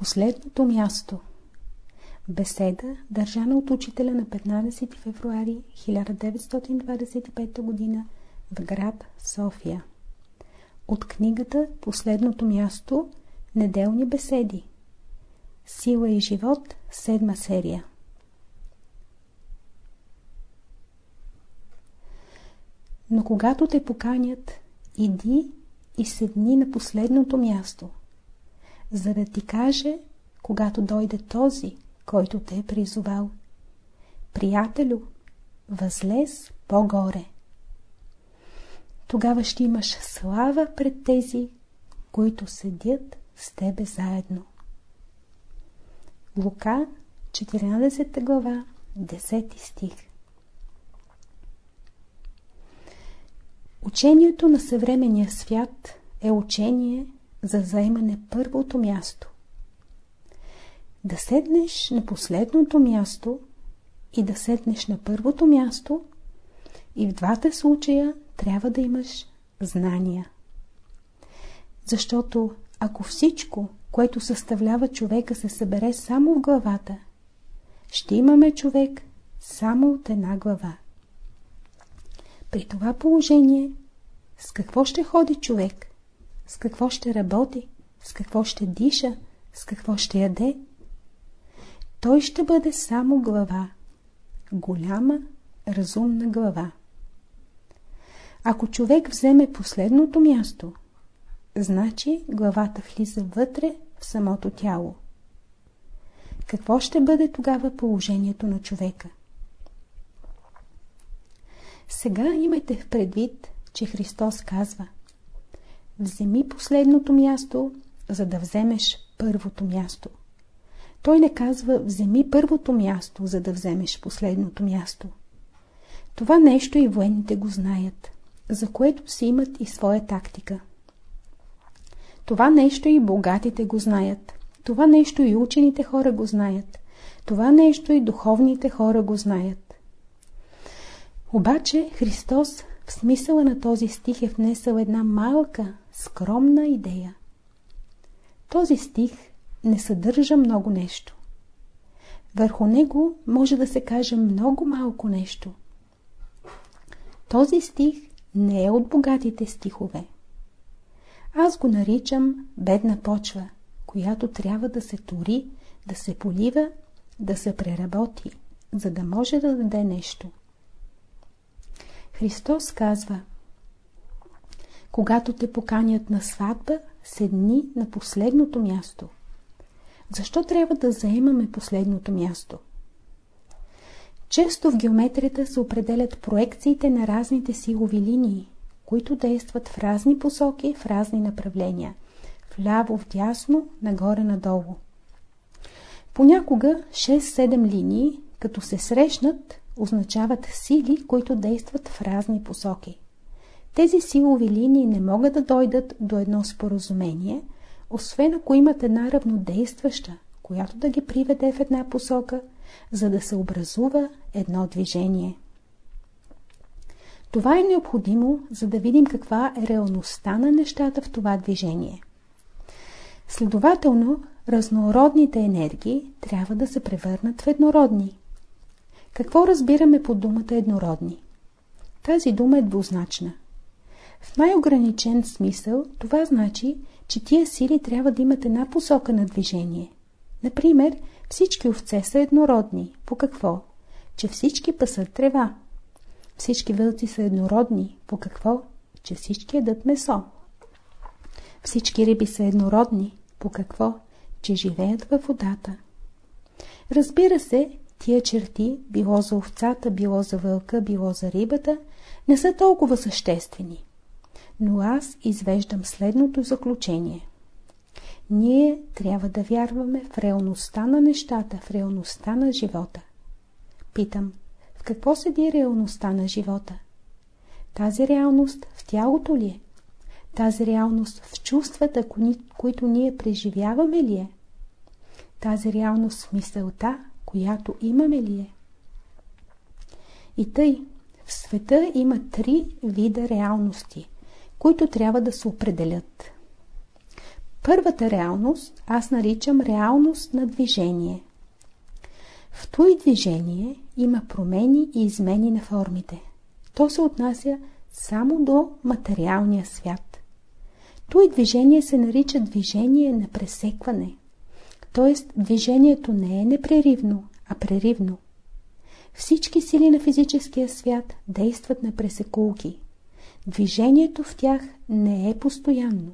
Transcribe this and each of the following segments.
Последното място. Беседа, държана от учителя на 15 февруари 1925 г. в град София. От книгата Последното място. Неделни беседи. Сила и живот, седма серия Но когато те поканят, иди и седни на последното място, за да ти каже, когато дойде този, който те е призовал. Приятелю, възлез по-горе. Тогава ще имаш слава пред тези, които седят с тебе заедно. Лука, 14 глава, 10 стих Учението на съвременния свят е учение за заемане първото място. Да седнеш на последното място и да седнеш на първото място и в двата случая трябва да имаш знания. Защото ако всичко, което съставлява човека, се събере само в главата, ще имаме човек само от една глава. При това положение, с какво ще ходи човек? С какво ще работи? С какво ще диша? С какво ще яде? Той ще бъде само глава. Голяма, разумна глава. Ако човек вземе последното място, значи главата влиза вътре в самото тяло. Какво ще бъде тогава положението на човека? Сега имайте в предвид, че Христос казва Вземи последното място, за да вземеш първото място. Той не казва вземи първото място, за да вземеш последното място. Това нещо и военните го знаят, за което си имат и своя тактика. Това нещо и богатите го знаят. Това нещо и учените хора го знаят. Това нещо и духовните хора го знаят. Обаче Христос в смисъла на този стих е внесъл една малка, скромна идея. Този стих не съдържа много нещо. Върху него може да се каже много малко нещо. Този стих не е от богатите стихове. Аз го наричам бедна почва, която трябва да се тори, да се полива, да се преработи, за да може да даде нещо. Христос казва Когато те поканят на сватба, седни на последното място. Защо трябва да заемаме последното място? Често в геометрията се определят проекциите на разните силови линии, които действат в разни посоки, в разни направления. Вляво, вдясно, нагоре-надолу. Понякога 6-7 линии, като се срещнат, означават сили, които действат в разни посоки. Тези силови линии не могат да дойдат до едно споразумение, освен ако имат една равнодействаща, която да ги приведе в една посока, за да се образува едно движение. Това е необходимо, за да видим каква е реалността на нещата в това движение. Следователно, разнородните енергии трябва да се превърнат в еднородни. Какво разбираме под думата еднородни? Тази дума е двузначна. В най-ограничен смисъл това значи, че тия сили трябва да имат една посока на движение. Например, всички овце са еднородни. По какво? Че всички пасат трева. Всички вълци са еднородни. По какво? Че всички ядат месо. Всички риби са еднородни. По какво? Че живеят във водата. Разбира се, тия черти, било за овцата, било за вълка, било за рибата, не са толкова съществени. Но аз извеждам следното заключение. Ние трябва да вярваме в реалността на нещата, в реалността на живота. Питам, в какво седи реалността на живота? Тази реалност в тялото ли е? Тази реалност в чувствата, които ние преживяваме ли е? Тази реалност в мисълта, която имаме ли е? И тъй, в света има три вида реалности, които трябва да се определят. Първата реалност аз наричам реалност на движение. В този движение има промени и измени на формите. То се отнася само до материалния свят. Той движение се нарича движение на пресекване. Т.е. движението не е непреривно, а преривно. Всички сили на физическия свят действат на пресекулки. Движението в тях не е постоянно.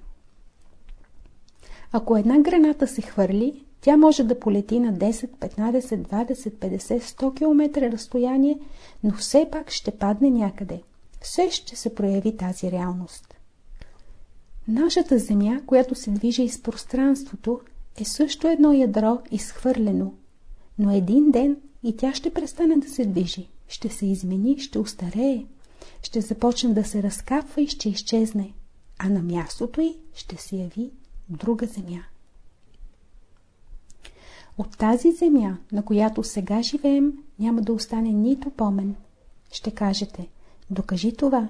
Ако една граната се хвърли, тя може да полети на 10, 15, 20, 50, 100 км разстояние, но все пак ще падне някъде. Все ще се прояви тази реалност. Нашата Земя, която се движи из пространството, е също едно ядро изхвърлено. Но един ден и тя ще престане да се движи. Ще се измени, ще устарее. Ще започне да се разкапва и ще изчезне. А на мястото й ще се яви друга земя. От тази земя, на която сега живеем, няма да остане нито помен. Ще кажете, докажи това.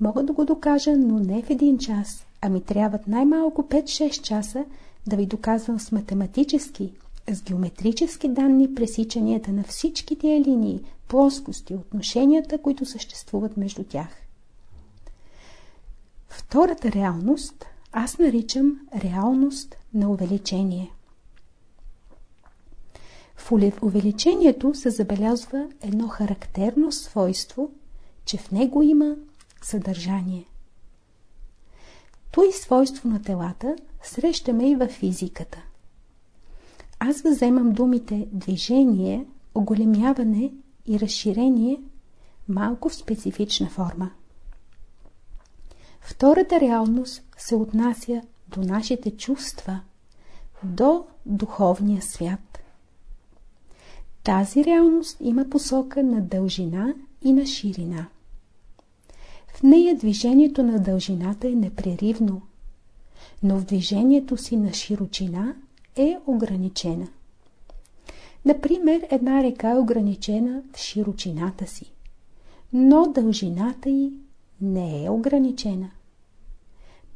Мога да го докажа, но не в един час, а ми трябват най-малко 5-6 часа да ви доказвам с математически, с геометрически данни пресичанията на всички тия линии, плоскости, отношенията, които съществуват между тях. Втората реалност аз наричам реалност на увеличение. В увеличението се забелязва едно характерно свойство, че в него има съдържание. Той свойство на телата срещаме и във физиката. Аз въземам думите движение, оголемяване и разширение малко в специфична форма. Втората реалност се отнася до нашите чувства, до духовния свят. Тази реалност има посока на дължина и на ширина. Нея движението на дължината е непреривно, но в движението си на широчина е ограничена. Например, една река е ограничена в широчината си, но дължината й не е ограничена.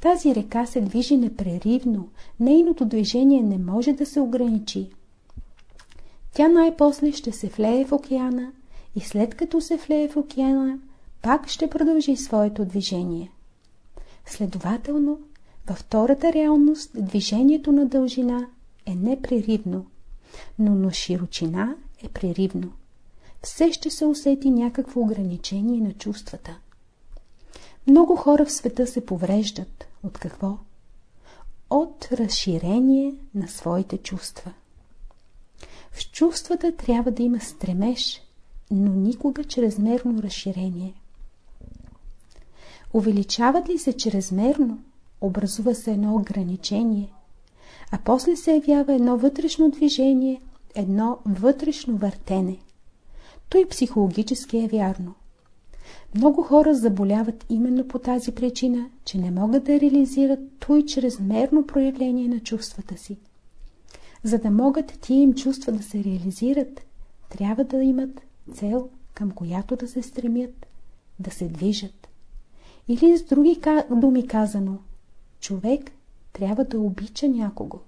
Тази река се движи непреривно, нейното движение не може да се ограничи. Тя най-после ще се влее в океана и след като се влее в океана, пак ще продължи своето движение. Следователно, във втората реалност движението на дължина е непреривно, но на широчина е преривно. Все ще се усети някакво ограничение на чувствата. Много хора в света се повреждат. От какво? От разширение на своите чувства. В чувствата трябва да има стремеж, но никога чрезмерно разширение. Увеличават ли се чрезмерно, образува се едно ограничение, а после се явява едно вътрешно движение, едно вътрешно въртене. Той психологически е вярно. Много хора заболяват именно по тази причина, че не могат да реализират той чрезмерно проявление на чувствата си. За да могат тия им чувства да се реализират, трябва да имат цел, към която да се стремят, да се движат. Или с други думи казано, човек трябва да обича някого.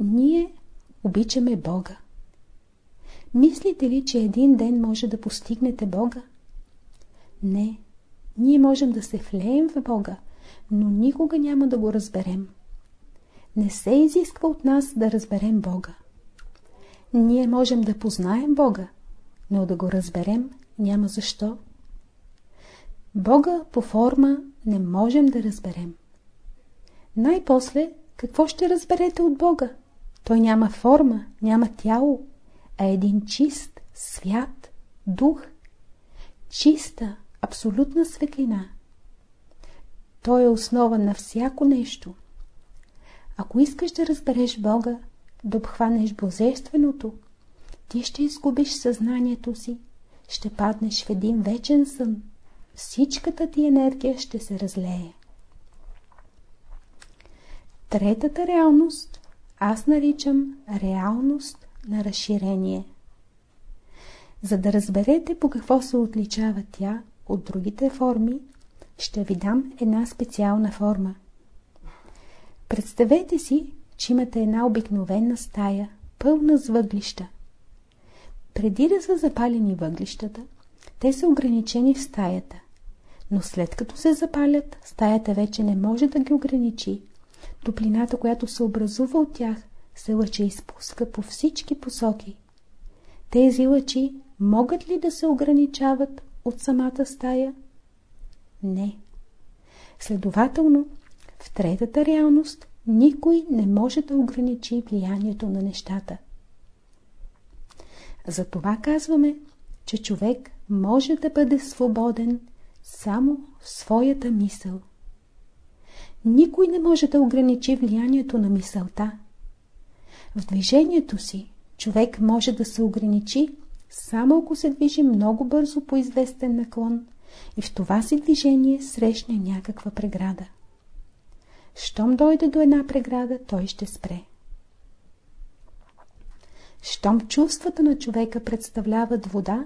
Ние обичаме Бога. Мислите ли, че един ден може да постигнете Бога? Не. Ние можем да се влеем в Бога, но никога няма да го разберем. Не се изисква от нас да разберем Бога. Ние можем да познаем Бога, но да го разберем няма защо. Бога по форма не можем да разберем. Най-после, какво ще разберете от Бога? Той няма форма, няма тяло, а един чист, свят, дух, чиста, абсолютна светлина. Той е основа на всяко нещо. Ако искаш да разбереш Бога, да обхванеш Божественото, ти ще изгубиш съзнанието си, ще паднеш в един вечен сън. Всичката ти енергия ще се разлее. Третата реалност аз наричам реалност на разширение. За да разберете по какво се отличава тя от другите форми, ще ви дам една специална форма. Представете си, че имате една обикновена стая, пълна с въглища. Преди да са запалени въглищата, те са ограничени в стаята. Но след като се запалят, стаята вече не може да ги ограничи. Топлината, която се образува от тях, се лъче изпуска по всички посоки. Тези лъчи могат ли да се ограничават от самата стая? Не. Следователно, в третата реалност никой не може да ограничи влиянието на нещата. Затова казваме, че човек може да бъде свободен само в своята мисъл. Никой не може да ограничи влиянието на мисълта. В движението си човек може да се ограничи само ако се движи много бързо по известен наклон и в това си движение срещне някаква преграда. Щом дойде до една преграда, той ще спре. Щом чувствата на човека представляват вода,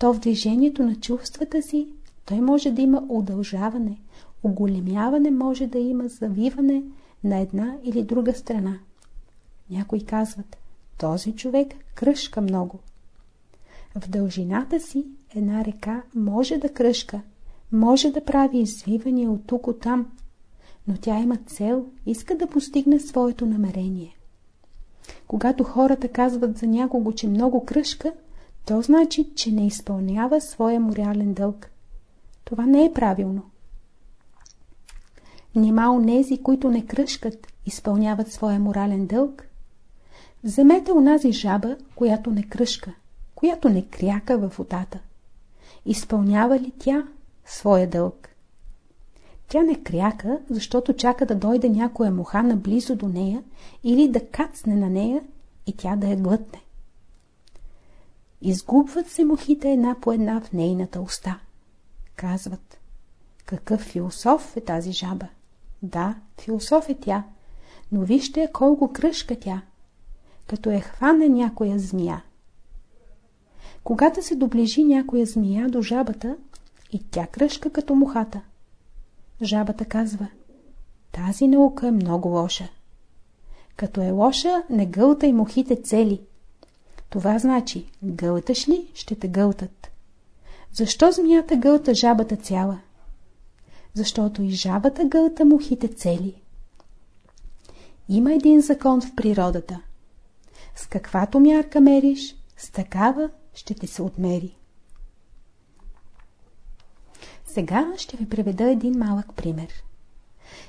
то в движението на чувствата си той може да има удължаване, оголемяване може да има завиване на една или друга страна. Някои казват, този човек кръшка много. В дължината си една река може да кръшка, може да прави извивания от тук от там, но тя има цел, иска да постигне своето намерение. Когато хората казват за някого, че много кръшка, то значи, че не изпълнява своя морален дълг. Това не е правилно. Нима нези, които не кръшкат, изпълняват своя морален дълг? Вземете унази жаба, която не кръшка, която не кряка в водата. Изпълнява ли тя своя дълг? Тя не кряка, защото чака да дойде някоя муха наблизо до нея или да кацне на нея и тя да я глътне. Изгубват се мухите една по една в нейната уста. Казват, какъв философ е тази жаба? Да, философ е тя, но вижте колко кръшка тя, като е хване някоя змия. Когато се доближи някоя змия до жабата, и тя кръшка като мухата. Жабата казва, тази наука е много лоша. Като е лоша, не гълтай мухите цели. Това значи, гълташ ли, ще те гълтат. Защо змията гълта жабата цяла? Защото и жабата гълта мухите цели. Има един закон в природата. С каквато мярка мериш, с такава ще ти се отмери. Сега ще ви преведа един малък пример.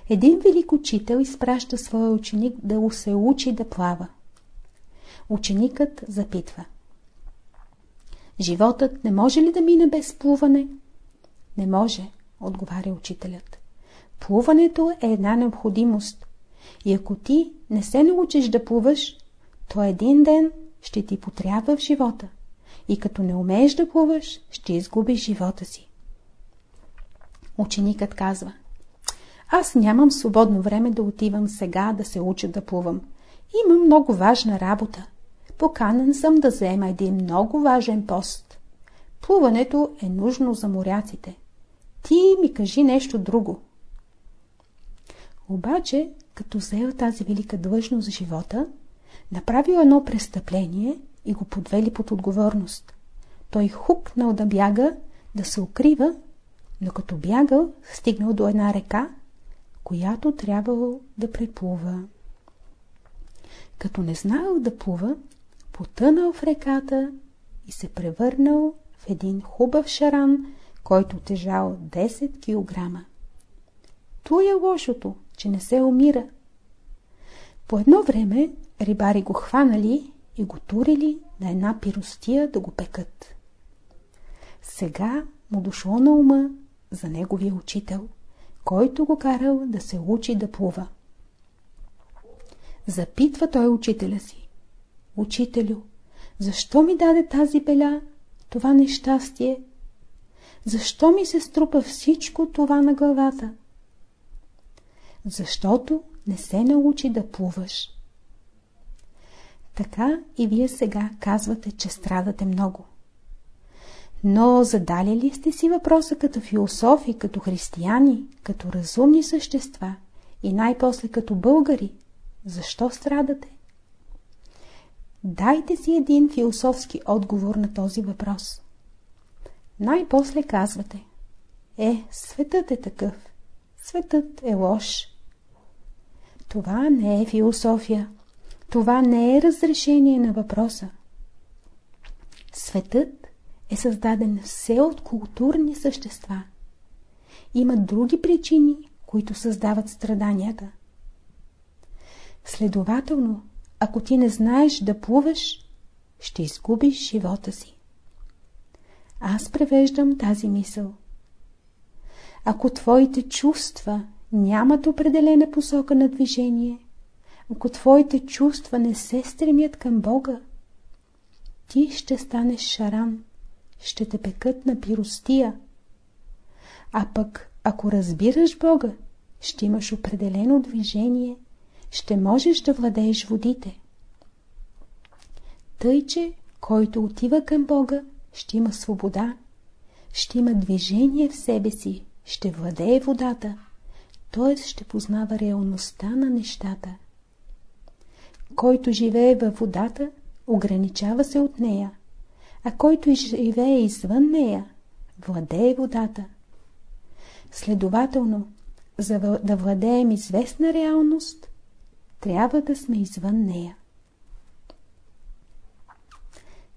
Един велик учител изпраща своя ученик да се учи да плава. Ученикът запитва. Животът не може ли да мине без плуване? Не може, отговаря учителят. Плуването е една необходимост. И ако ти не се научиш да плуваш, то един ден ще ти потрябва в живота. И като не умееш да плуваш, ще изгубиш живота си. Ученикът казва Аз нямам свободно време да отивам сега да се уча да плувам. Имам много важна работа. Поканен съм да взема един много важен пост. Плуването е нужно за моряците. Ти ми кажи нещо друго. Обаче, като взел тази велика длъжност за живота, направил едно престъпление и го подвели под отговорност. Той хукнал да бяга, да се укрива, но като бягал, стигнал до една река, която трябвало да преплува. Като не знаел да плува, потънал в реката и се превърнал в един хубав шаран, който тежал 10 кг. То е лошото, че не се умира. По едно време рибари го хванали и го турили на една пиростия да го пекат. Сега му дошло на ума за неговия учител, който го карал да се учи да плува. Запитва той учителя си. Учителю, защо ми даде тази беля, това нещастие? Защо ми се струпа всичко това на главата? Защото не се научи да плуваш. Така и вие сега казвате, че страдате много. Но задали ли сте си въпроса като философи, като християни, като разумни същества и най-после като българи, защо страдате? Дайте си един философски отговор на този въпрос. Най-после казвате Е, светът е такъв. Светът е лош. Това не е философия. Това не е разрешение на въпроса. Светът е създаден все от културни същества. Има други причини, които създават страданията. Следователно, ако ти не знаеш да плуваш, ще изгубиш живота си. Аз превеждам тази мисъл. Ако твоите чувства нямат определена посока на движение, ако твоите чувства не се стремят към Бога, ти ще станеш шаран, ще те пекат на пиростия. А пък, ако разбираш Бога, ще имаш определено движение, ще можеш да владееш водите. Тъй, че който отива към Бога, ще има свобода, ще има движение в себе си, ще владее водата, т.е. ще познава реалността на нещата. Който живее във водата, ограничава се от нея, а който живее извън нея, владее водата. Следователно, за да владеем известна реалност, трябва да сме извън нея.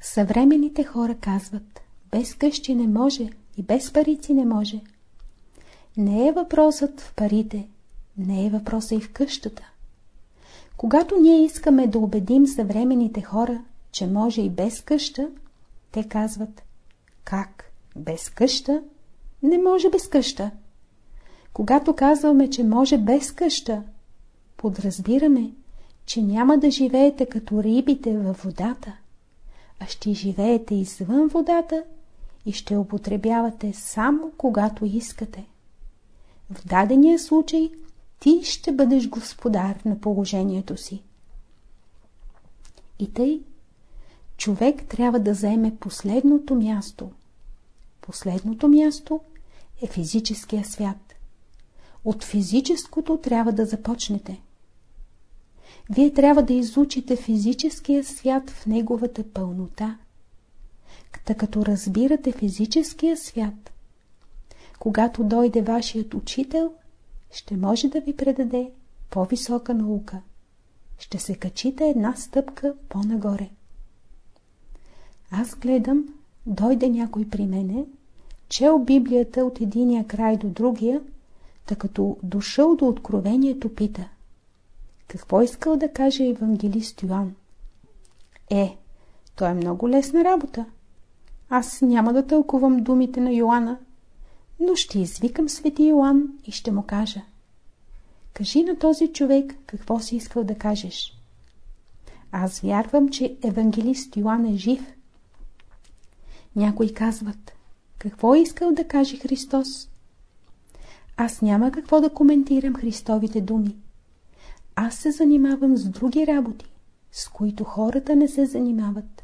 Съвременните хора казват, без къщи не може и без парици не може. Не е въпросът в парите, не е въпросът и в къщата. Когато ние искаме да убедим съвременните хора, че може и без къща, те казват, как? Без къща? Не може без къща. Когато казваме, че може без къща, подразбираме, че няма да живеете като рибите във водата, а ще живеете извън водата и ще употребявате само когато искате. В дадения случай ти ще бъдеш господар на положението си. И тъй, човек трябва да заеме последното място. Последното място е физическия свят. От физическото трябва да започнете. Вие трябва да изучите физическия свят в неговата пълнота. Та като разбирате физическия свят, когато дойде вашият учител, ще може да ви предаде по-висока наука. Ще се качите една стъпка по-нагоре. Аз гледам, дойде някой при мене, чел Библията от единия край до другия, тъй като дошъл до откровението пита. Какво искал да каже евангелист Йоан? Е, то е много лесна работа. Аз няма да тълкувам думите на Йоанна, но ще извикам свети Йоан и ще му кажа. Кажи на този човек какво си искал да кажеш. Аз вярвам, че евангелист Йоан е жив. Някои казват, какво е искал да каже Христос? Аз няма какво да коментирам Христовите думи. Аз се занимавам с други работи, с които хората не се занимават.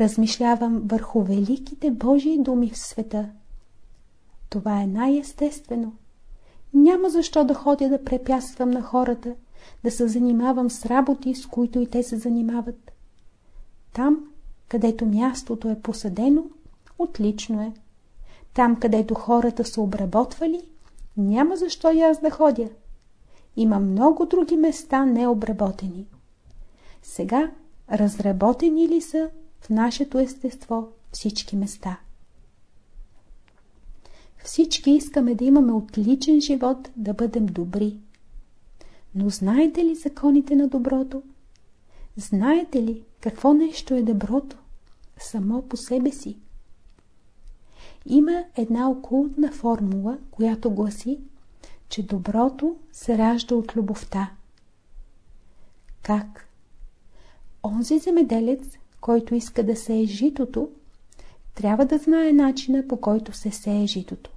Размишлявам върху великите Божии думи в света. Това е най-естествено. Няма защо да ходя да препятствам на хората, да се занимавам с работи, с които и те се занимават. Там, където мястото е посадено, отлично е. Там, където хората са обработвали, няма защо и аз да ходя. Има много други места необработени. Сега разработени ли са в нашето естество всички места? Всички искаме да имаме отличен живот, да бъдем добри. Но знаете ли законите на доброто? Знаете ли какво нещо е доброто? Само по себе си. Има една окултна формула, която гласи, че доброто се ражда от любовта. Как? Онзи земеделец, който иска да сее житото, трябва да знае начина по който се сее житото.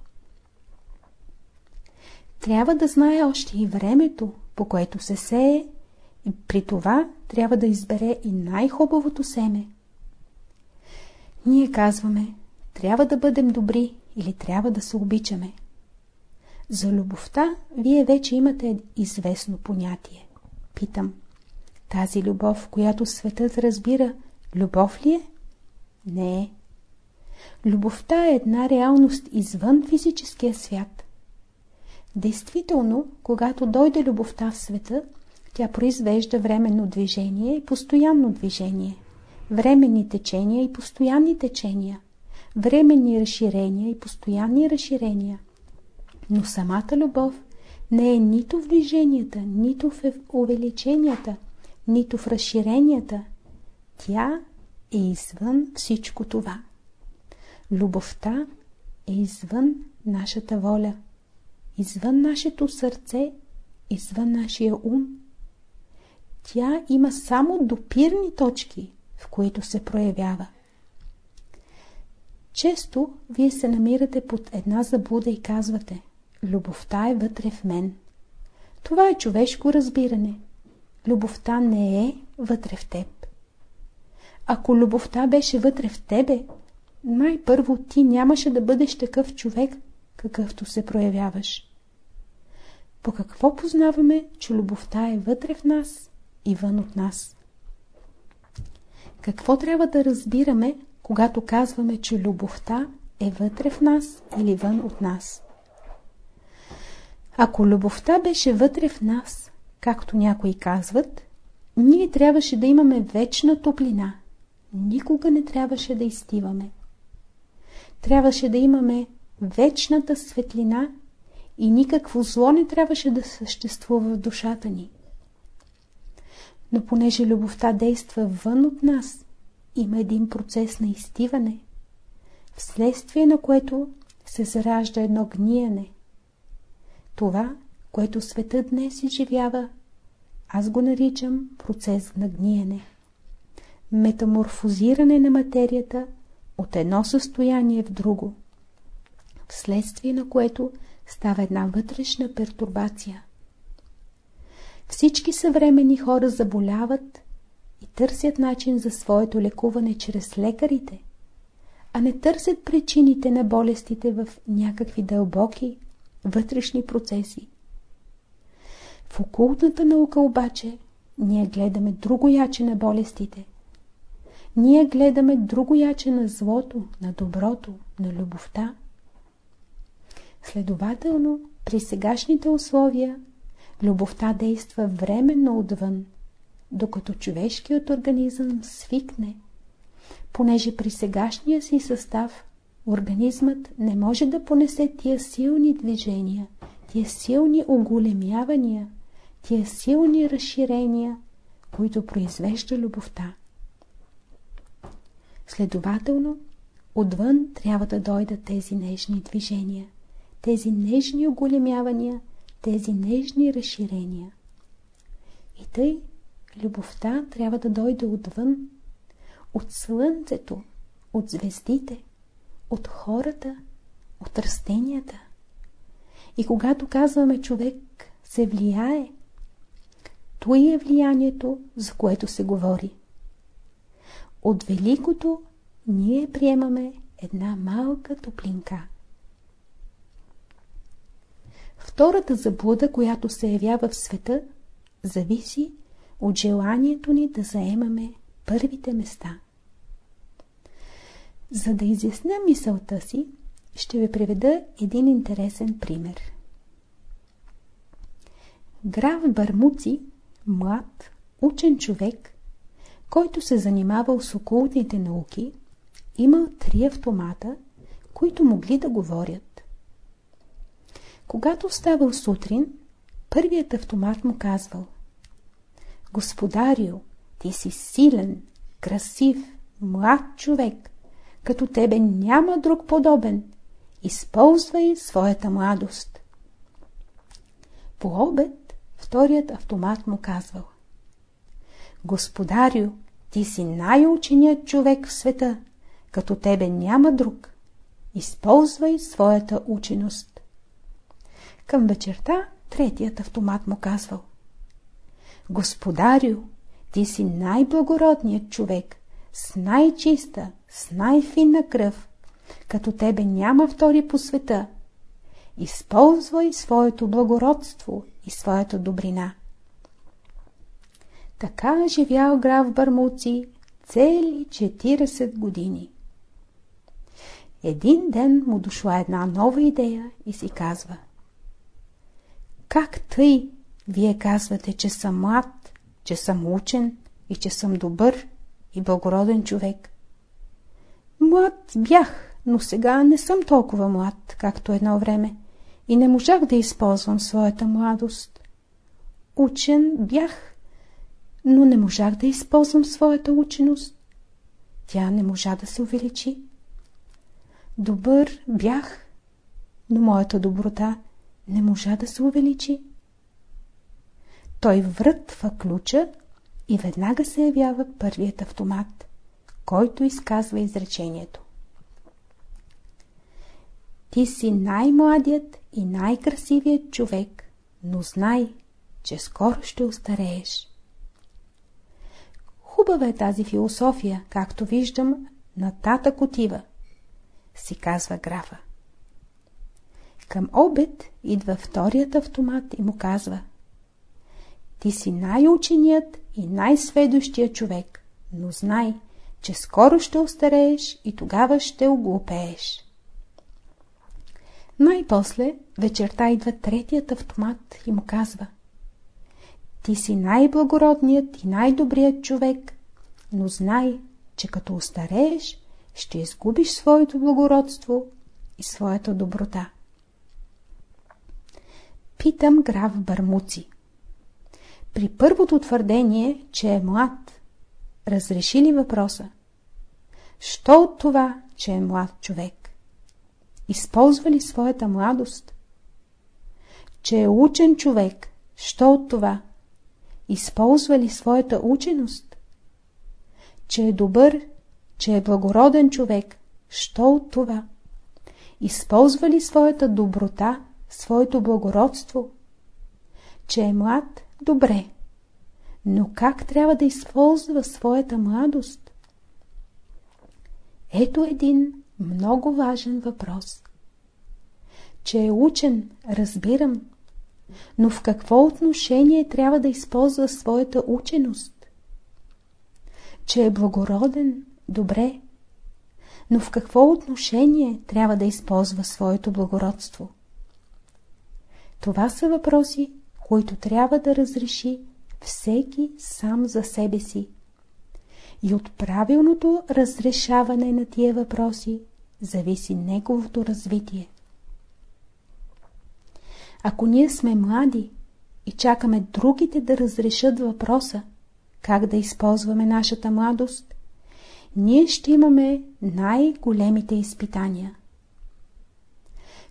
Трябва да знае още и времето, по което се сее, и при това трябва да избере и най-хубавото семе. Ние казваме, трябва да бъдем добри или трябва да се обичаме. За любовта вие вече имате известно понятие. Питам, тази любов, която светът разбира, любов ли е? Не е. Любовта е една реалност извън физическия свят. Действително, когато дойде любовта в света, тя произвежда временно движение и постоянно движение, временни течения и постоянни течения, временни разширения и постоянни разширения. Но самата любов не е нито в движенията, нито в увеличенията, нито в разширенията. Тя е извън всичко това. Любовта е извън нашата воля, извън нашето сърце, извън нашия ум. Тя има само допирни точки, в които се проявява. Често вие се намирате под една заблуда и казвате Любовта е вътре в мен. Това е човешко разбиране. Любовта не е вътре в теб. Ако любовта беше вътре в тебе, най-първо ти нямаше да бъдеш такъв човек, какъвто се проявяваш. По какво познаваме, че любовта е вътре в нас и вън от нас? Какво трябва да разбираме, когато казваме, че любовта е вътре в нас или вън от нас? Ако любовта беше вътре в нас, както някои казват, ние трябваше да имаме вечна топлина. Никога не трябваше да изтиваме. Трябваше да имаме вечната светлина и никакво зло не трябваше да съществува в душата ни. Но понеже любовта действа вън от нас, има един процес на изтиване, вследствие на което се заражда едно гниене. Това, което светът днес изживява, аз го наричам процес на гниене. Метаморфозиране на материята от едно състояние в друго, вследствие на което става една вътрешна пертурбация. Всички съвремени хора заболяват и търсят начин за своето лекуване чрез лекарите, а не търсят причините на болестите в някакви дълбоки вътрешни процеси. В окултната наука обаче ние гледаме друго яче на болестите. Ние гледаме друго яче на злото, на доброто, на любовта. Следователно, при сегашните условия, любовта действа временно отвън, докато човешкият организъм свикне, понеже при сегашния си състав организмът не може да понесе тия силни движения, тия силни оголемявания, тия силни разширения, които произвежда любовта. Следователно, отвън трябва да дойдат тези нежни движения, тези нежни оголемявания, тези нежни разширения. И тъй, любовта трябва да дойде отвън, от слънцето, от звездите, от хората, от растенията. И когато казваме човек се влияе, то е влиянието, за което се говори. От великото ние приемаме една малка топлинка. Втората заблуда, която се явява в света, зависи от желанието ни да заемаме първите места. За да изясня мисълта си, ще ви приведа един интересен пример. Граф Бармуци, млад, учен човек, който се занимавал с окултните науки, имал три автомата, които могли да говорят. Когато ставал сутрин, първият автомат му казвал Господарио, ти си силен, красив, млад човек, като тебе няма друг подобен. Използвай своята младост. По обед вторият автомат му казвал Господарю, ти си най-ученият човек в света, като тебе няма друг. Използвай своята ученост. Към вечерта третият автомат му казвал Господарю, ти си най-благородният човек, с най-чиста, с най-финна кръв, като тебе няма втори по света. използвай своето благородство и своята добрина. Така живял граф Бърмуци цели 40 години. Един ден му дошла една нова идея и си казва Как тъй вие казвате, че съм млад, че съм учен и че съм добър и благороден човек? Млад бях, но сега не съм толкова млад, както едно време и не можах да използвам своята младост. Учен бях, но не можах да използвам своята ученост. Тя не можа да се увеличи. Добър бях, но моята доброта не можа да се увеличи. Той врътва ключа и веднага се явява първият автомат, който изказва изречението. Ти си най-младият и най-красивият човек, но знай, че скоро ще устарееш. Хубава е тази философия, както виждам, нататък отива, си казва графа. Към обед идва вторият автомат и му казва Ти си най-ученият и най-сведощия човек, но знай, че скоро ще остарееш и тогава ще оглупееш. Най-после вечерта идва третият автомат и му казва Ти си най-благородният и най-добрият човек, но знай, че като остарееш, ще изгубиш своето благородство и своята доброта. Питам граф Бърмуци. При първото твърдение, че е млад, разреши ли въпроса? Що от това, че е млад човек? използва ли своята младост? Че е учен човек, що от това? Използва ли своята ученост? Че е добър, че е благороден човек, що от това? Използва ли своята доброта, своето благородство? Че е млад, добре. Но как трябва да използва своята младост? Ето един много важен въпрос. Че е учен, разбирам, но в какво отношение трябва да използва своята ученост? Че е благороден, добре, но в какво отношение трябва да използва своето благородство? Това са въпроси, които трябва да разреши всеки сам за себе си. И от правилното разрешаване на тия въпроси зависи неговото развитие. Ако ние сме млади и чакаме другите да разрешат въпроса, как да използваме нашата младост, ние ще имаме най-големите изпитания.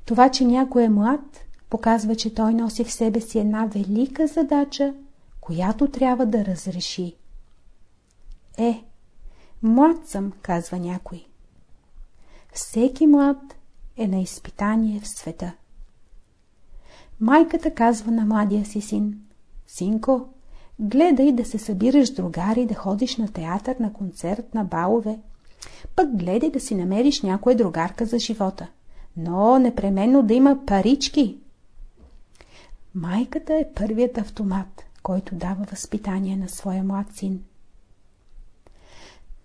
Това, че някой е млад, показва, че той носи в себе си една велика задача, която трябва да разреши. Е, млад съм, казва някой. Всеки млад е на изпитание в света. Майката казва на младия си син, Синко, гледай да се събираш другари, да ходиш на театър, на концерт, на балове. Пък гледай да си намериш някоя другарка за живота. Но непременно да има парички. Майката е първият автомат, който дава възпитание на своя млад син.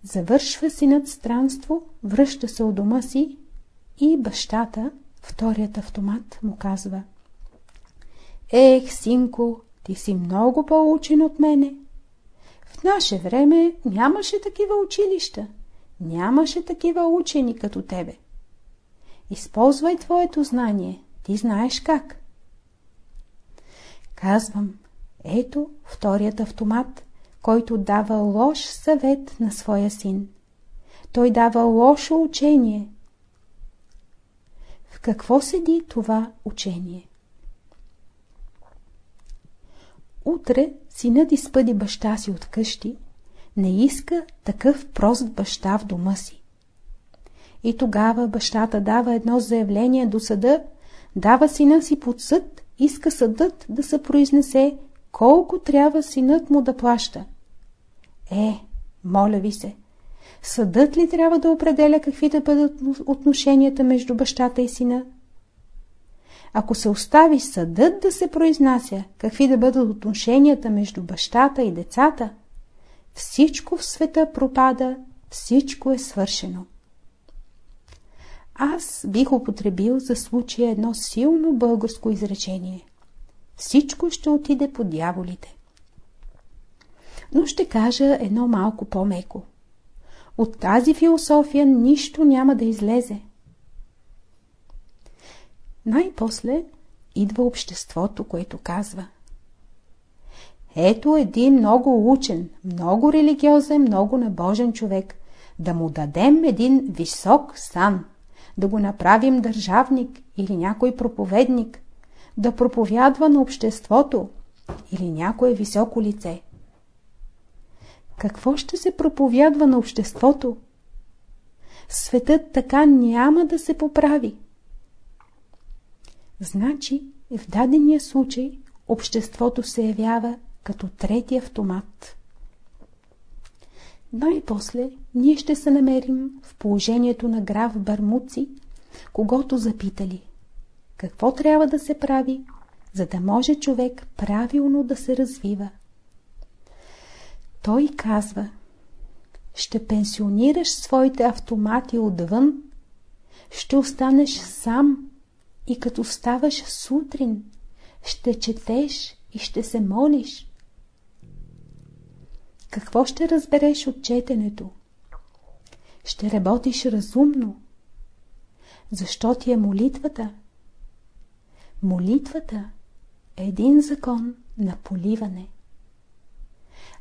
Завършва синът странство, връща се у дома си и бащата, вторият автомат, му казва Ех, синко, ти си много по-учен от мене. В наше време нямаше такива училища, нямаше такива учени като тебе. Използвай твоето знание, ти знаеш как. Казвам, ето вторият автомат, който дава лош съвет на своя син. Той дава лошо учение. В какво седи това учение? Утре синът изпъди баща си от къщи, не иска такъв прост баща в дома си. И тогава бащата дава едно заявление до съда, дава сина си под съд, иска съдът да се произнесе колко трябва синът му да плаща. Е, моля ви се, съдът ли трябва да определя какви да бъдат отношенията между бащата и сина? ако се остави съдът да се произнася, какви да бъдат отношенията между бащата и децата, всичко в света пропада, всичко е свършено. Аз бих употребил за случая едно силно българско изречение. Всичко ще отиде по дяволите. Но ще кажа едно малко по-меко. От тази философия нищо няма да излезе. Най-после идва обществото, което казва Ето един много учен, много религиозен, много набожен човек. Да му дадем един висок сан, да го направим държавник или някой проповедник, да проповядва на обществото или някое високо лице. Какво ще се проповядва на обществото? Светът така няма да се поправи. Значи, в дадения случай обществото се явява като трети автомат. Най-после ние ще се намерим в положението на граф Бармуци, когато запитали какво трябва да се прави, за да може човек правилно да се развива. Той казва ще пенсионираш своите автомати отвън, ще останеш сам и като ставаш сутрин, ще четеш и ще се молиш. Какво ще разбереш от четенето? Ще работиш разумно. Защо ти е молитвата? Молитвата е един закон на поливане.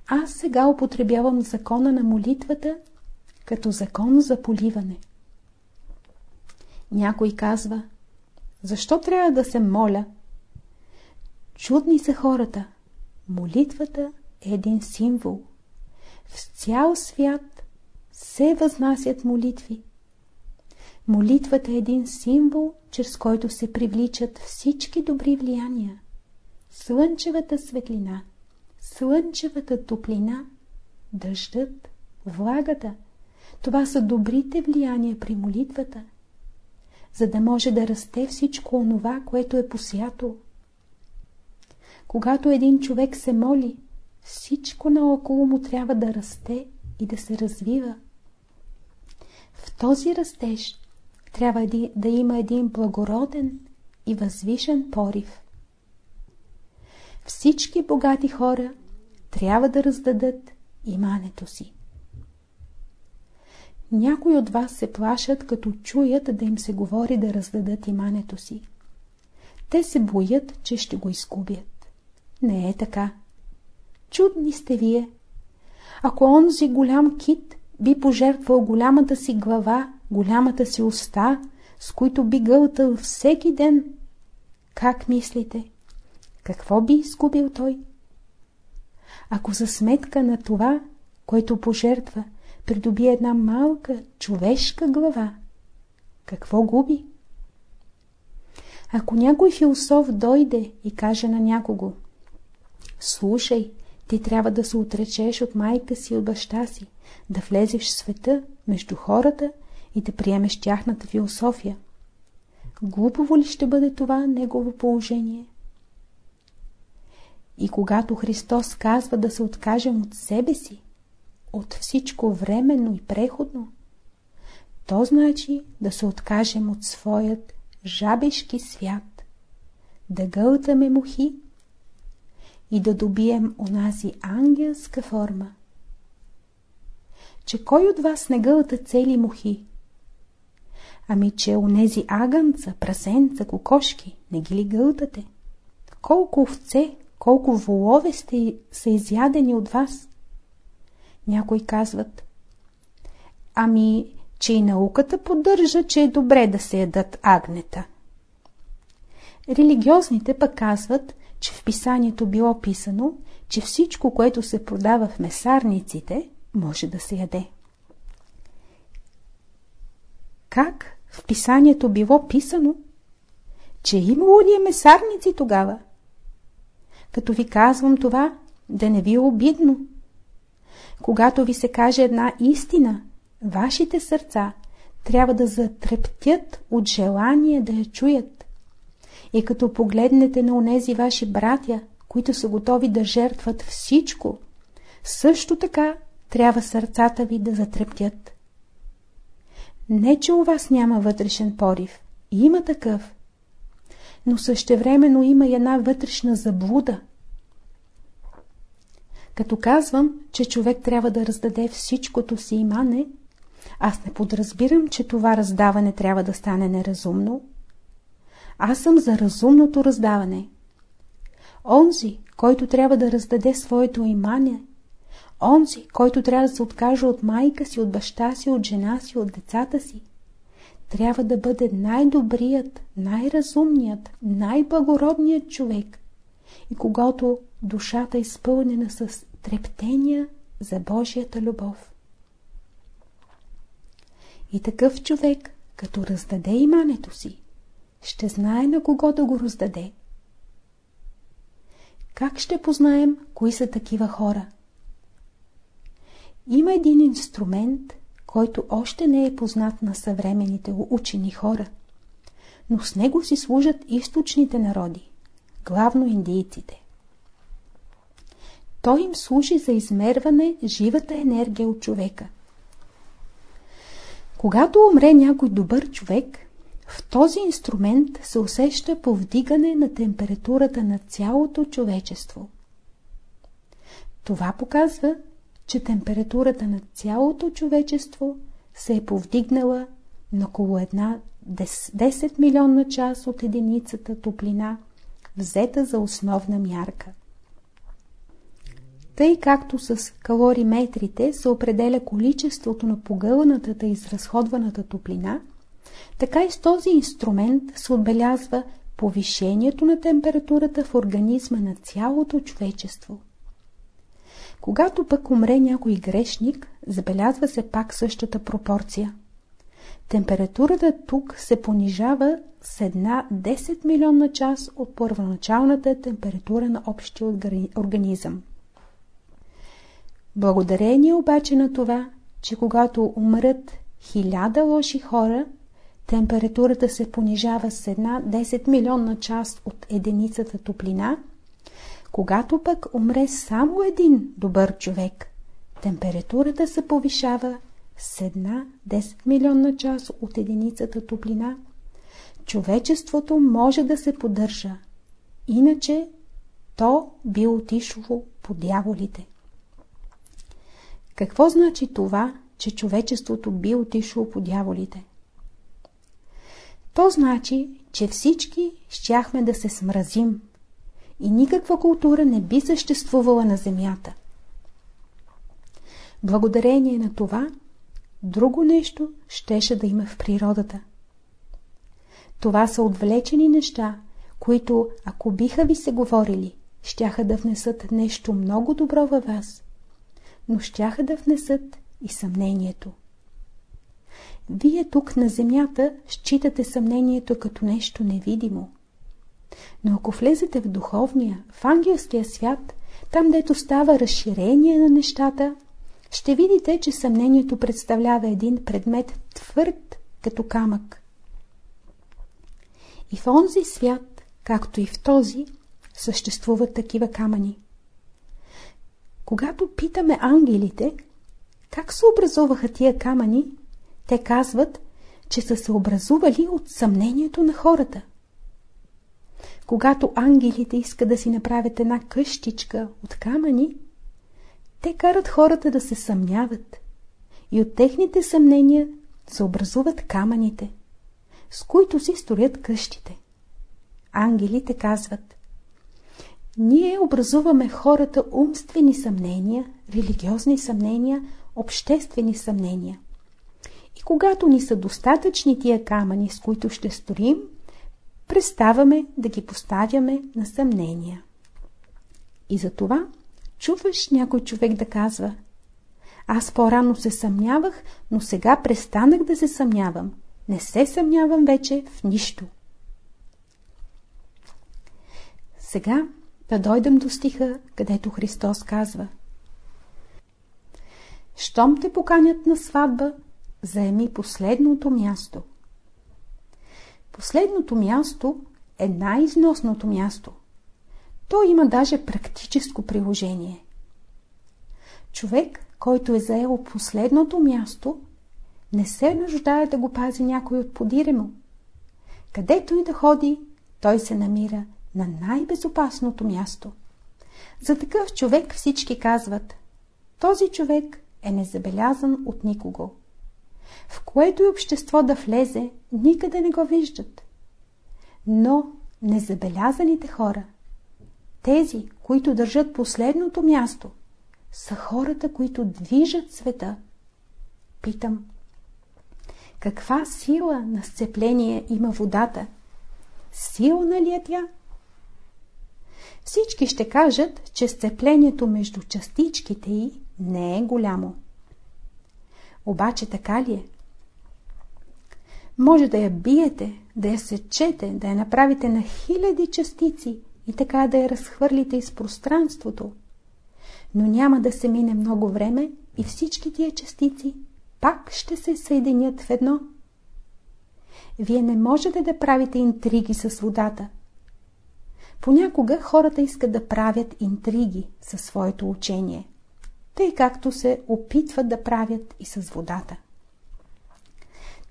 Аз сега употребявам закона на молитвата като закон за поливане. Някой казва, защо трябва да се моля? Чудни са хората. Молитвата е един символ. В цял свят се възнасят молитви. Молитвата е един символ, чрез който се привличат всички добри влияния. Слънчевата светлина, слънчевата топлина, дъждът, влагата. Това са добрите влияния при молитвата за да може да расте всичко онова, което е посято. Когато един човек се моли, всичко наоколо му трябва да расте и да се развива. В този растеж трябва да има един благороден и възвишен порив. Всички богати хора трябва да раздадат имането си. Някои от вас се плашат, като чуят да им се говори да раздадат имането си. Те се боят, че ще го изгубят. Не е така. Чудни сте вие. Ако онзи голям кит би пожертвал голямата си глава, голямата си уста, с които би гълтал всеки ден, как мислите? Какво би изгубил той? Ако за сметка на това, което пожертва, придоби една малка човешка глава, какво губи? Ако някой философ дойде и каже на някого Слушай, ти трябва да се отречеш от майка си и от баща си, да влезеш в света между хората и да приемеш тяхната философия. Глупово ли ще бъде това негово положение? И когато Христос казва да се откажем от себе си, от всичко временно и преходно, то значи да се откажем от своят жабешки свят, да гълтаме мухи и да добием онази ангелска форма. Че кой от вас не гълта цели мухи? Ами, че онези агънца, прасенца, кокошки, не ги ли гълтате? Колко овце, колко волове сте, са изядени от вас? Някои казват, ами, че и науката поддържа, че е добре да се ядат агнета. Религиозните пък казват, че в писанието било писано, че всичко, което се продава в месарниците, може да се яде. Как в писанието било писано? Че имало ли е месарници тогава? Като ви казвам това, да не ви е обидно, когато ви се каже една истина, вашите сърца трябва да затрептят от желание да я чуят. И като погледнете на онези ваши братя, които са готови да жертват всичко, също така трябва сърцата ви да затрептят. Не, че у вас няма вътрешен порив. Има такъв. Но същевременно има и една вътрешна заблуда. Като казвам, че човек трябва да раздаде всичкото си имане, аз не подразбирам, че това раздаване трябва да стане неразумно. Аз съм за разумното раздаване. Онзи, който трябва да раздаде своето имане, онзи, който трябва да се откаже от майка си, от баща си, от жена си, от децата си, трябва да бъде най-добрият, най-разумният, най-благородният човек. И когато душата е изпълнена с трептения за Божията любов. И такъв човек, като раздаде имането си, ще знае на кого да го раздаде. Как ще познаем, кои са такива хора? Има един инструмент, който още не е познат на съвременните учени хора, но с него си служат източните народи, главно индийците. Той им служи за измерване живата енергия от човека. Когато умре някой добър човек, в този инструмент се усеща повдигане на температурата на цялото човечество. Това показва, че температурата на цялото човечество се е повдигнала на около една 10 милионна част от единицата топлина, взета за основна мярка. Тъй както с калориметрите се определя количеството на погълнатата и изразходваната топлина, така и с този инструмент се отбелязва повишението на температурата в организма на цялото човечество. Когато пък умре някой грешник, забелязва се пак същата пропорция. Температурата тук се понижава с една 10 милионна част от първоначалната температура на общия организъм. Благодарение обаче на това, че когато умрат хиляда лоши хора, температурата се понижава с една 10 милионна част от единицата топлина, когато пък умре само един добър човек, температурата се повишава с една 10 милионна част от единицата топлина, човечеството може да се поддържа, иначе то би отишло по дяволите. Какво значи това, че човечеството би отишло по дяволите? То значи, че всички щяхме да се смразим и никаква култура не би съществувала на земята. Благодарение на това, друго нещо щеше да има в природата. Това са отвлечени неща, които, ако биха ви се говорили, щяха да внесат нещо много добро във вас но щяха да внесат и съмнението. Вие тук на земята считате съмнението като нещо невидимо. Но ако влезете в духовния, в ангелския свят, там дето става разширение на нещата, ще видите, че съмнението представлява един предмет твърд като камък. И в онзи свят, както и в този, съществуват такива камъни. Когато питаме ангелите, как се образуваха тия камъни, те казват, че са се образували от съмнението на хората. Когато ангелите искат да си направят една къщичка от камъни, те карат хората да се съмняват и от техните съмнения се образуват камъните, с които си строят къщите. Ангелите казват ние образуваме хората умствени съмнения, религиозни съмнения, обществени съмнения. И когато ни са достатъчни тия камъни, с които ще строим, преставаме да ги поставяме на съмнения. И за това чуваш някой човек да казва Аз по-рано се съмнявах, но сега престанах да се съмнявам. Не се съмнявам вече в нищо. Сега да дойдем до стиха, където Христос казва Щом те поканят на сватба, заеми последното място. Последното място е най-износното място. То има даже практическо приложение. Човек, който е заел последното място, не се нуждае да го пази някой от подире му. Където и да ходи, той се намира на най-безопасното място. За такъв човек всички казват този човек е незабелязан от никого. В което и общество да влезе, никъде не го виждат. Но незабелязаните хора, тези, които държат последното място, са хората, които движат света. Питам, каква сила на сцепление има водата? Силна ли е тя? Всички ще кажат, че сцеплението между частичките й не е голямо. Обаче така ли е? Може да я биете, да я сечете, да я направите на хиляди частици и така да я разхвърлите из пространството. Но няма да се мине много време и всички тия частици пак ще се съединят в едно. Вие не можете да правите интриги с водата. Понякога хората искат да правят интриги със своето учение, тъй както се опитват да правят и с водата.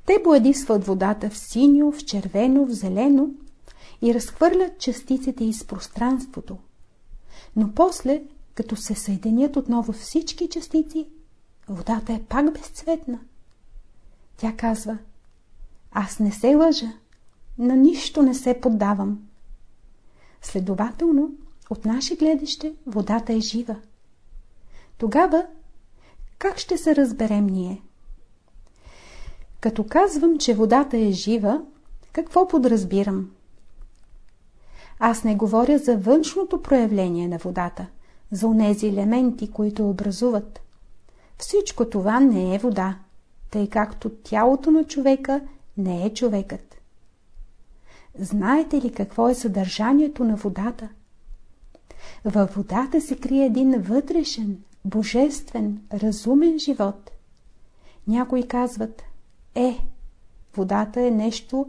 Те боядисват водата в синьо, в червено, в зелено и разхвърлят частиците из пространството. Но после, като се съединят отново всички частици, водата е пак безцветна. Тя казва, аз не се лъжа, на нищо не се поддавам. Следователно, от наше гледаще водата е жива. Тогава, как ще се разберем ние? Като казвам, че водата е жива, какво подразбирам? Аз не говоря за външното проявление на водата, за онези елементи, които образуват. Всичко това не е вода, тъй както тялото на човека не е човекът. Знаете ли какво е съдържанието на водата? Във водата се крие един вътрешен, божествен, разумен живот. Някои казват, е, водата е нещо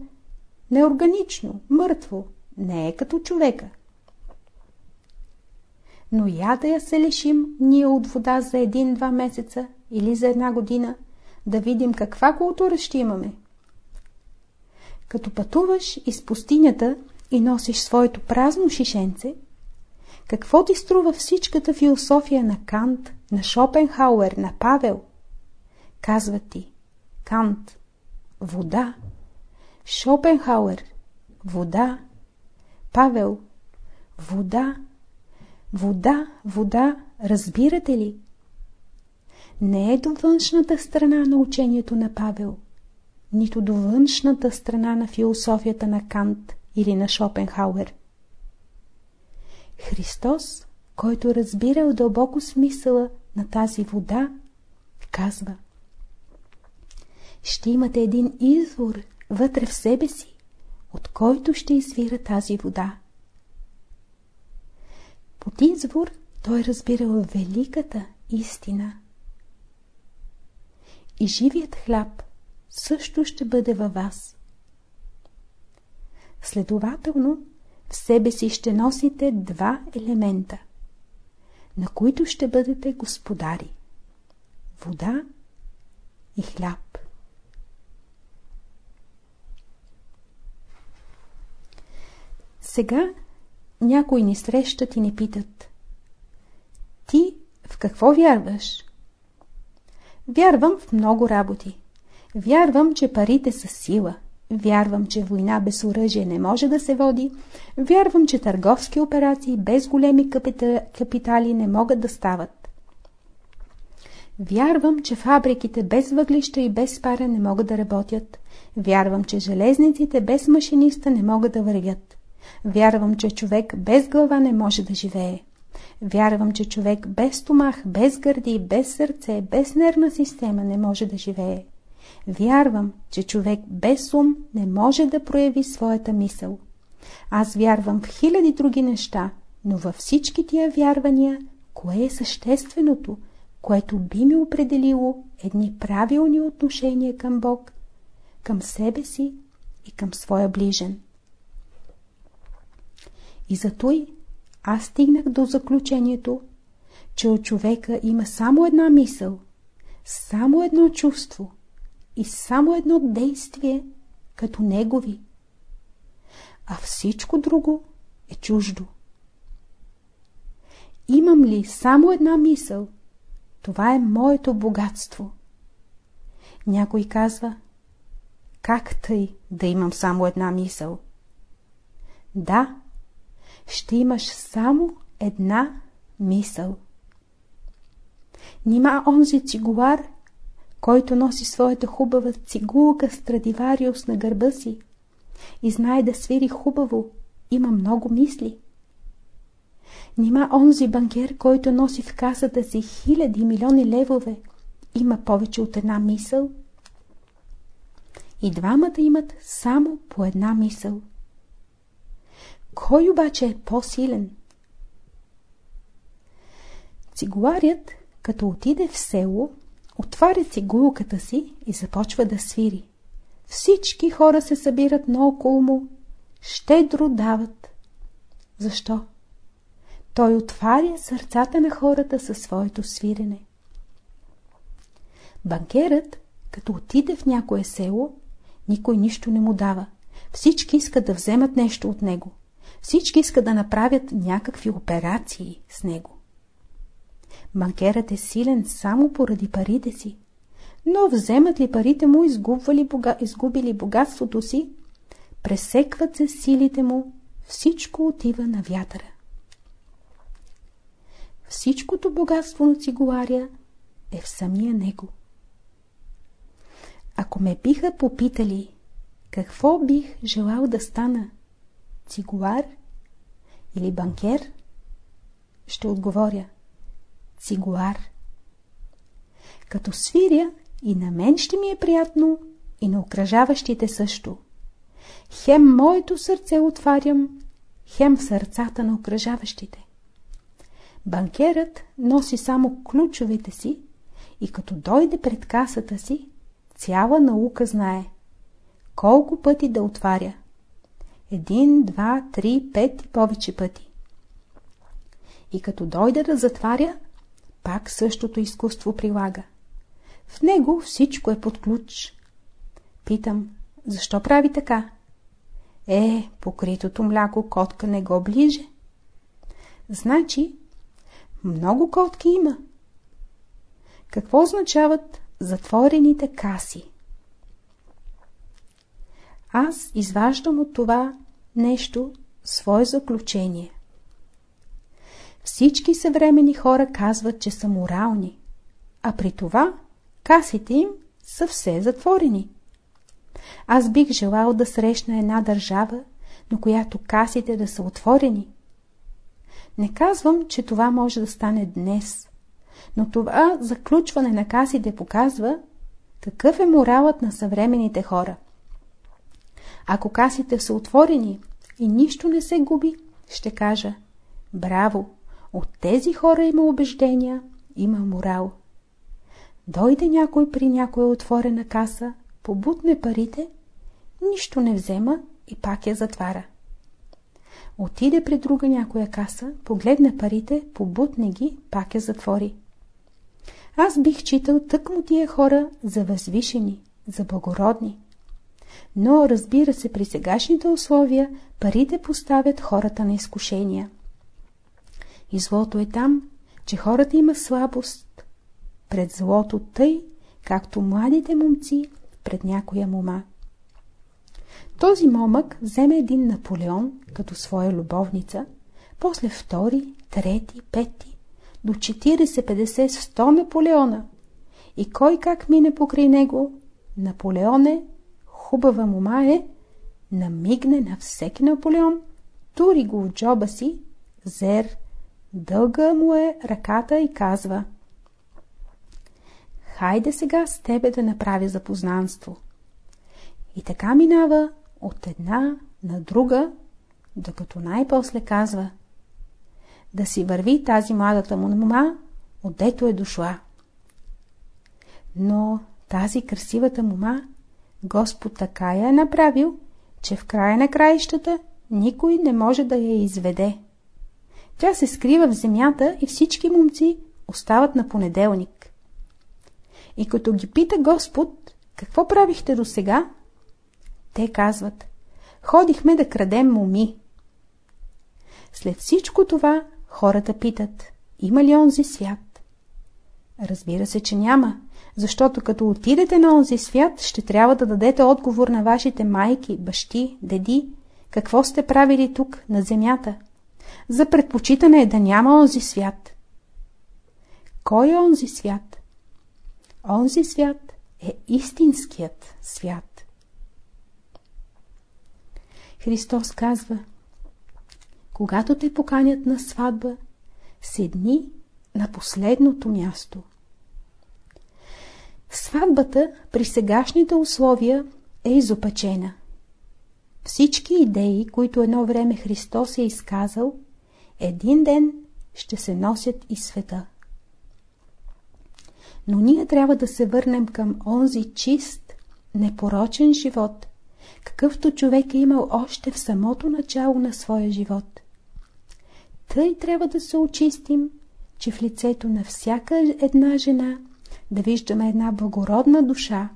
неорганично, мъртво, не е като човека. Но я да я се лишим ние от вода за един-два месеца или за една година, да видим каква култура ще имаме. Като пътуваш из пустинята и носиш своето празно шишенце, какво ти струва всичката философия на Кант, на Шопенхауер, на Павел? Казва ти, Кант, вода, Шопенхауер, вода, Павел, вода, вода, вода, разбирате ли? Не е до външната страна на учението на Павел, нито до външната страна на философията на Кант или на Шопенхауер. Христос, който разбирал дълбоко смисъла на тази вода, казва Ще имате един извор вътре в себе си, от който ще извира тази вода. Под извор той разбирал великата истина. И живият хляб също ще бъде във вас. Следователно, в себе си ще носите два елемента, на които ще бъдете господари – вода и хляб. Сега някои ни срещат и ни питат Ти в какво вярваш? Вярвам в много работи. Вярвам, че парите са сила. Вярвам, че война без оръжие не може да се води. Вярвам, че търговски операции без големи капитали не могат да стават. Вярвам, че фабриките без въглища и без пара не могат да работят. Вярвам, че железниците без машиниста не могат да вървят. Вярвам, че човек без глава не може да живее. Вярвам, че човек без стомах, без гърди, без сърце, без нервна система не може да живее. Вярвам, че човек без ум не може да прояви своята мисъл. Аз вярвам в хиляди други неща, но във всички тия вярвания, кое е същественото, което би ми определило едни правилни отношения към Бог, към себе си и към своя ближен. И зато и аз стигнах до заключението, че от човека има само една мисъл, само едно чувство и само едно действие като негови, а всичко друго е чуждо. Имам ли само една мисъл, това е моето богатство. Някой казва, как тъй да имам само една мисъл? Да, ще имаш само една мисъл. Нима онзи цигулар, който носи своята хубава цигулка Страдивариус на гърба си и знае да свири хубаво, има много мисли. Нима онзи банкер, който носи в касата си хиляди милиони левове, има повече от една мисъл? И двамата имат само по една мисъл. Кой обаче е по-силен? Цигуларят, като отиде в село, отваря цигулката си и започва да свири. Всички хора се събират наоколо му, щедро дават. Защо? Той отваря сърцата на хората със своето свирене. Банкерът, като отиде в някое село, никой нищо не му дава. Всички искат да вземат нещо от него. Всички искат да направят някакви операции с него. Банкерът е силен само поради парите си. Но вземат ли парите му, изгубвали бога... изгубили богатството си, пресекват се силите му, всичко отива на вятъра. Всичкото богатство на цигуларя е в самия него. Ако ме биха попитали какво бих желал да стана, цигулар или банкер, ще отговоря цигулар. Като свиря и на мен ще ми е приятно, и на окръжаващите също. Хем моето сърце отварям, хем сърцата на окръжаващите. Банкерът носи само ключовете си и като дойде пред касата си, цяла наука знае. Колко пъти да отваря? Един, два, три, пет и повече пъти. И като дойде да затваря, пак същото изкуство прилага. В него всичко е под ключ. Питам, защо прави така? Е, покритото мляко котка не го ближе. Значи, много котки има. Какво означават затворените каси? Аз изваждам от това нещо свое заключение. Всички съвремени хора казват, че са морални, а при това касите им са все затворени. Аз бих желал да срещна една държава, на която касите да са отворени. Не казвам, че това може да стане днес, но това заключване на касите показва какъв е моралът на съвременните хора. Ако касите са отворени и нищо не се губи, ще кажа Браво! От тези хора има убеждения, има морал. Дойде някой при някоя отворена каса, побутне парите, нищо не взема и пак я затваря. Отиде при друга някоя каса, погледне парите, побутне ги, пак я затвори. Аз бих читал тъкмо тия хора за възвишени, за благородни. Но, разбира се, при сегашните условия парите поставят хората на изкушения. И злото е там, че хората има слабост пред злото тъй, както младите момци пред някоя мома. Този момък вземе един Наполеон като своя любовница, после втори, трети, пети, до 40, 50, 100 Наполеона. И кой как мине покрай него, Наполеон е, хубава мома е, намигне на всеки Наполеон, тури го от джоба си, зер, дълга му е ръката и казва Хайде сега с тебе да направя запознанство. И така минава от една на друга, докато най-после казва да си върви тази младата му мома, отдето е дошла. Но тази красивата мома Господ така я е направил, че в края на краищата никой не може да я изведе. Тя се скрива в земята и всички момци остават на понеделник. И като ги пита Господ, какво правихте до сега? Те казват, ходихме да крадем моми. След всичко това хората питат, има ли онзи свят? Разбира се, че няма, защото като отидете на онзи свят, ще трябва да дадете отговор на вашите майки, бащи, деди, какво сте правили тук, на земята. За предпочитане е да няма онзи свят. Кой е онзи свят? Онзи свят е истинският свят. Христос казва Когато те поканят на сватба, седни на последното място. Сватбата при сегашните условия е изопачена. Всички идеи, които едно време Христос е изказал, един ден ще се носят и света. Но ние трябва да се върнем към онзи чист, непорочен живот, какъвто човек е имал още в самото начало на своя живот. Тъй трябва да се очистим, че в лицето на всяка една жена да виждаме една благородна душа.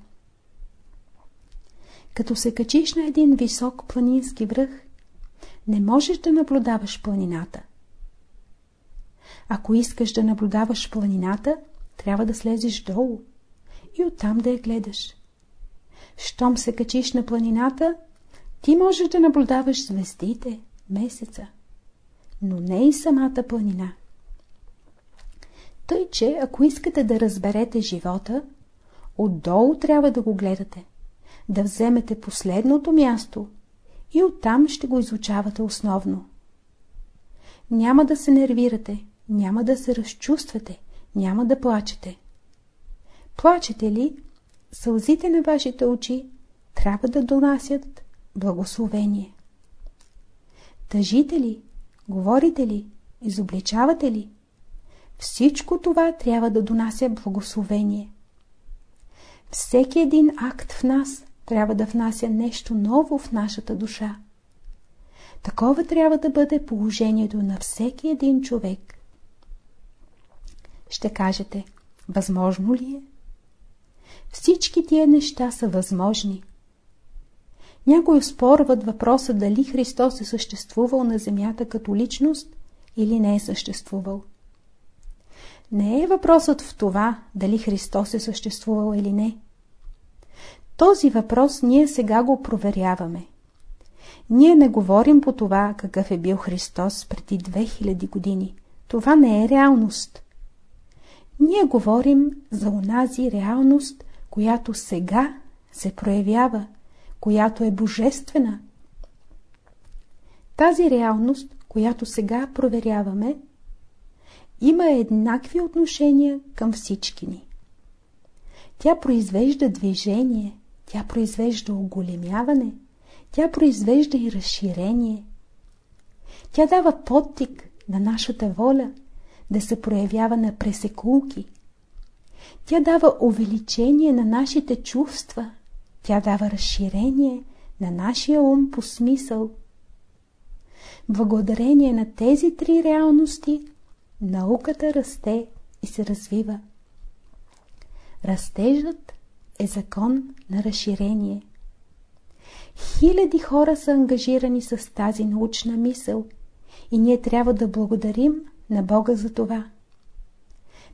Като се качиш на един висок планински връх, не можеш да наблюдаваш планината. Ако искаш да наблюдаваш планината, трябва да слезеш долу и оттам да я гледаш. Щом се качиш на планината, ти можеш да наблюдаваш звездите, месеца, но не и самата планина. Тъй, че ако искате да разберете живота, отдолу трябва да го гледате, да вземете последното място и оттам ще го изучавате основно. Няма да се нервирате, няма да се разчувствате, няма да плачете. Плачете ли, сълзите на вашите очи трябва да донасят благословение. Тъжите ли, говорите ли, изобличавате ли, всичко това трябва да донася благословение. Всеки един акт в нас трябва да внася нещо ново в нашата душа. Такова трябва да бъде положението на всеки един човек. Ще кажете, възможно ли е? Всички тия неща са възможни. Някои спорват въпроса дали Христос е съществувал на земята като личност или не е съществувал. Не е въпросът в това, дали Христос е съществувал или не. Този въпрос ние сега го проверяваме. Ние не говорим по това, какъв е бил Христос преди 2000 години. Това не е реалност. Ние говорим за онази реалност, която сега се проявява, която е божествена. Тази реалност, която сега проверяваме, има еднакви отношения към всички ни. Тя произвежда движение, тя произвежда оголемяване, тя произвежда и разширение. Тя дава подтик на нашата воля да се проявява на пресекулки. Тя дава увеличение на нашите чувства, тя дава разширение на нашия ум по смисъл. Благодарение на тези три реалности науката расте и се развива. Растежът е закон на разширение. Хиляди хора са ангажирани с тази научна мисъл и ние трябва да благодарим на Бога за това.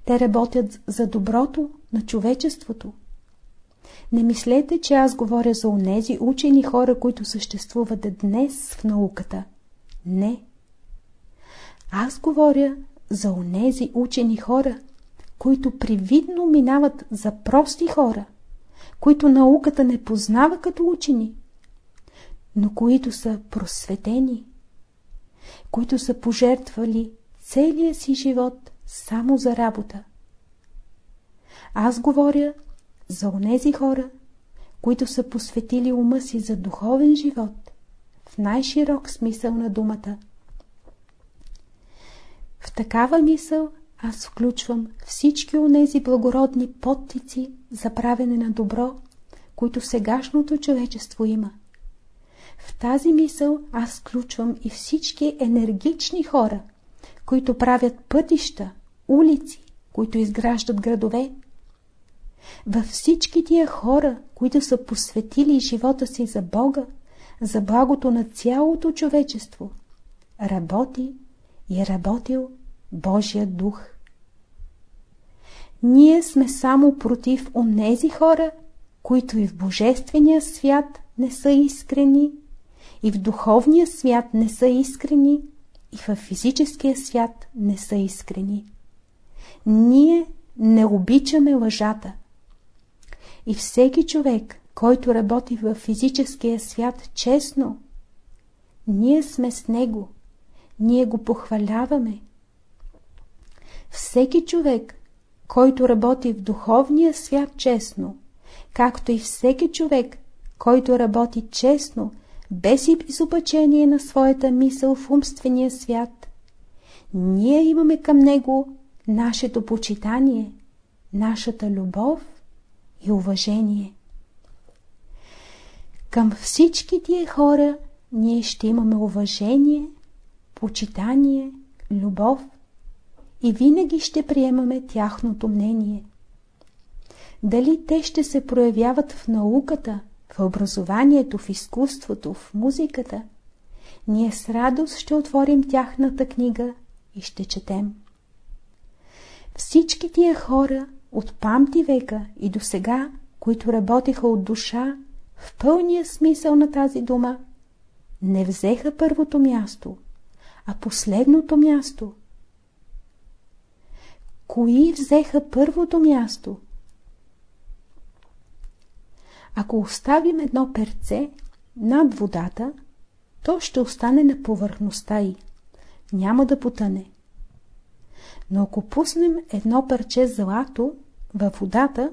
Те работят за доброто на човечеството. Не мислете, че аз говоря за онези учени хора, които съществуват днес в науката. Не. Аз говоря за онези учени хора, които привидно минават за прости хора, които науката не познава като учени, но които са просветени, които са пожертвали целия си живот само за работа. Аз говоря за онези хора, които са посветили ума си за духовен живот, в най-широк смисъл на думата – в такава мисъл аз включвам всички онези благородни подтици за правене на добро, които сегашното човечество има. В тази мисъл аз включвам и всички енергични хора, които правят пътища, улици, които изграждат градове. Във всички тия хора, които са посветили живота си за Бога, за благото на цялото човечество, работи и е работил Божия дух. Ние сме само против онези хора, които и в Божествения свят не са искрени, и в духовния свят не са искрени, и в физическия свят не са искрени. Ние не обичаме лъжата. И всеки човек, който работи в физическия свят честно, ние сме с него, ние го похваляваме. Всеки човек, който работи в духовния свят честно, както и всеки човек, който работи честно, без изобачение на своята мисъл в умствения свят, ние имаме към него нашето почитание, нашата любов и уважение. Към всички тия хора ние ще имаме уважение, почитание, любов и винаги ще приемаме тяхното мнение. Дали те ще се проявяват в науката, в образованието, в изкуството, в музиката, ние с радост ще отворим тяхната книга и ще четем. Всички тия хора от памти века и до сега, които работеха от душа, в пълния смисъл на тази дума, не взеха първото място, а последното място. Кои взеха първото място? Ако оставим едно перце над водата, то ще остане на повърхността й. Няма да потъне. Но ако пуснем едно парче злато във водата,